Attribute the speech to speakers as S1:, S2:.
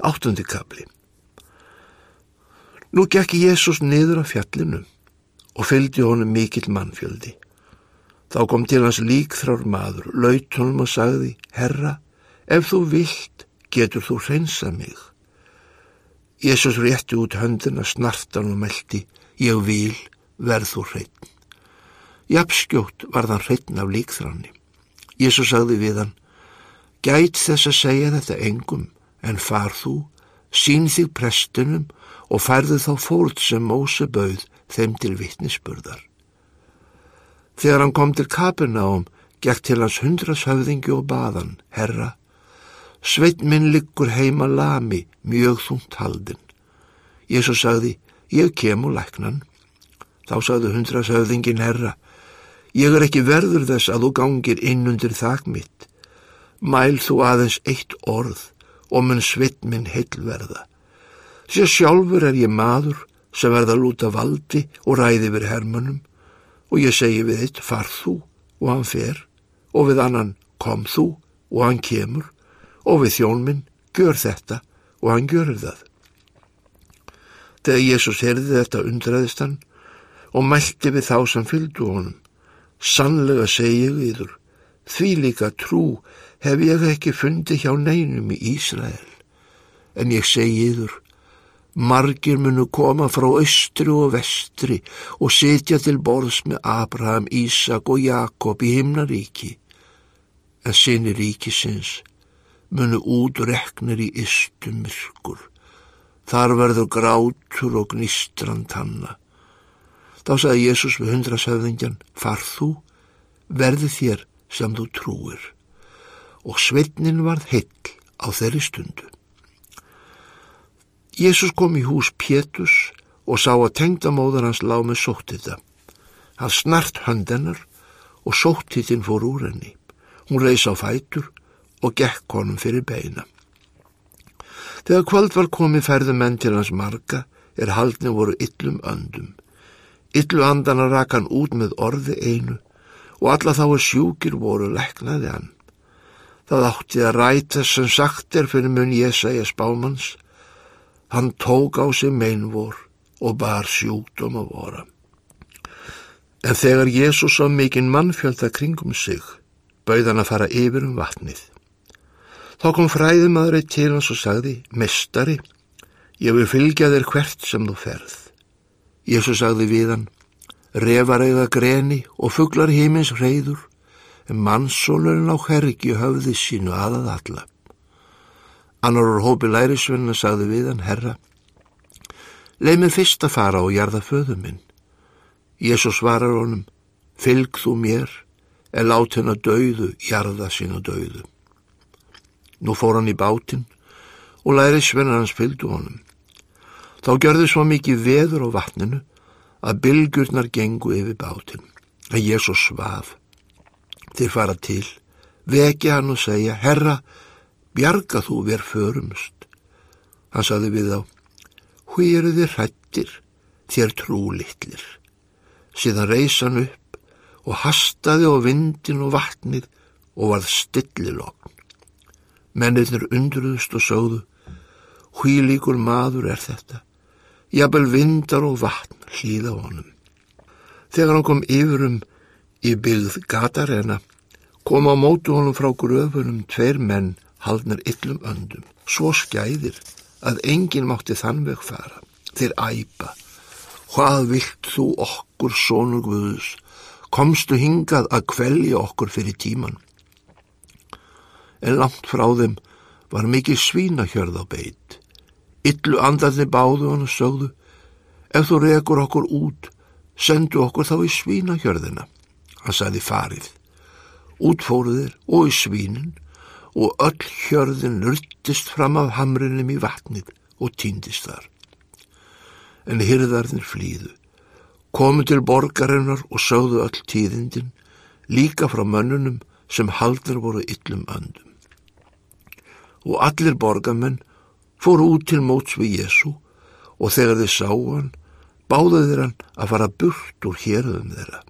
S1: Áttundi kabli Nú gekk Jésús niður á fjallinu og fylgdi honum mikill mannfjöldi. Þá kom til hans líkþrár maður, laut honum og sagði, Herra, ef þú vilt, getur þú hreinsað mig. Jésús rétti út höndina, snartan og meldi, ég vil, verð þú hreitn. Japskjótt var þann hreitn af líkþráni. Jésús sagði við hann, gæt þess að segja þetta engum, en far þú, sín þig prestunum og færðu þá fórð sem Móse bauð þeim til vittnisspurðar. Þegar hann kom til Kapernaum, gekk til hans hundrashöfðingi og baðan, herra, sveit minn liggur heima lami, mjög þungt haldin. Jésu sagði, ég kem og læknan. Þá sagði hundrashöfðingin herra, ég er ekki verður þess að þú gangir inn undir þak mitt. Mæl þú aðeins eitt orð og mun sveit minn heilverða. Sér sjálfur er ég maður sem verða lúta valdi og ræði við hermönum og ég segi við eitt far þú og hann fer og við annan kom þú og hann kemur og við þjónminn gör þetta og hann görur það. Þegar Jésús herði þetta undraðist hann og mælti við þá sem fylgdu honum. Sannlega segi ég viður, því líka trú hef ég ekki fundið hjá neinum í Ísrael. En ég segi yður, Margir munu koma frá austri og vestri og sitja til borðs með Abraham, Ísak og Jakob í himnaríki. En sinni ríkisins munu útreknir í ystum myrkur. Þar verður grátur og gnistran tanna. Þá sagði Jésús við hundrasöfðingjan, far þú, verði þér sem þú trúir. Og sveitnin varð heill á þeirri stundu. Jésús kom í hús Pétus og sá að tengdamóður hans lág með sóttita. Hann snart höndennar og sóttitinn fór úr henni. Hún reys á fætur og gekk honum fyrir beina. Þegar kvöld var komið færðu menn til hans marga er haldni voru yllum öndum. Yllu andana rak hann út með orði einu og alla þá að sjúkir voru leknaði hann. Það átti að ræta sem sagt er fyrir mun ég segja spámans Hann tók á sig meinvor og bar sjúkdóm að vora. En þegar Jésús á mikinn mannfjölda kringum sig, bauð hann að fara yfir um vatnið. Þá kom fræðumadri til hans og sagði, Mestari, ég vil fylgja þér hvert sem þú ferð. Jésús sagði við hann, refar eiga greni og fugglar hímins reyður, en mannsólurinn á hergi höfði sínu aðað alla. Annar úr hópi lærisvenna sagði við hann, herra, leið mér fyrst að fara og jarða föðu minn. Jésús svarar honum, fylg þú mér, er lát henn að dauðu, jarða sín að dauðu. Nú fór hann í bátinn og lærisvenna hans fylgdu honum. Þá gjörði svo mikið veður á vatninu að bylgjurnar gengu yfir bátinn. En Jésús svaf. Þeir fara til, vekja hann og segja, herra, bjarga þú verð förumst. Hann saði við þá, hví eru þið hrættir, þér trúlittlir. Síðan reysan upp og hastaði á vindin og vatnið og varð stillilokn. Mennirnir undruðust og sögðu, hví líkur maður er þetta? Jafnvel vindar og vatn hlýða honum. Þegar hann kom yfirum í byggð gatarena, kom á mótu honum frá gröfunum tveir menn haldnar yllum öndum, svo skæðir að enginn mátti þann veg fara. Þeir æpa, hvað vilt þú okkur, sónur Guðus, komstu hingað að kvelja okkur fyrir tíman. En langt frá þeim var mikið svínahjörð á beitt. Yllu andarni báðu hann og sögðu, ef þú rekur okkur út, sendu okkur þá í svínahjörðina. Hann sagði farið, útfóruðir og í svínin og öll hjörðin luttist fram af hamrinum í vatnið og týndist þar. En hyrðarnir flýðu, komu til borgarinnar og sögðu öll tíðindin, líka frá mönnunum sem haldur voru yllum öndum. Og allir borgarmenn fóru út til móts við Jésu og þegar þeir sáu hann, báðu þeir hann að fara burt úr hérðum þeirra.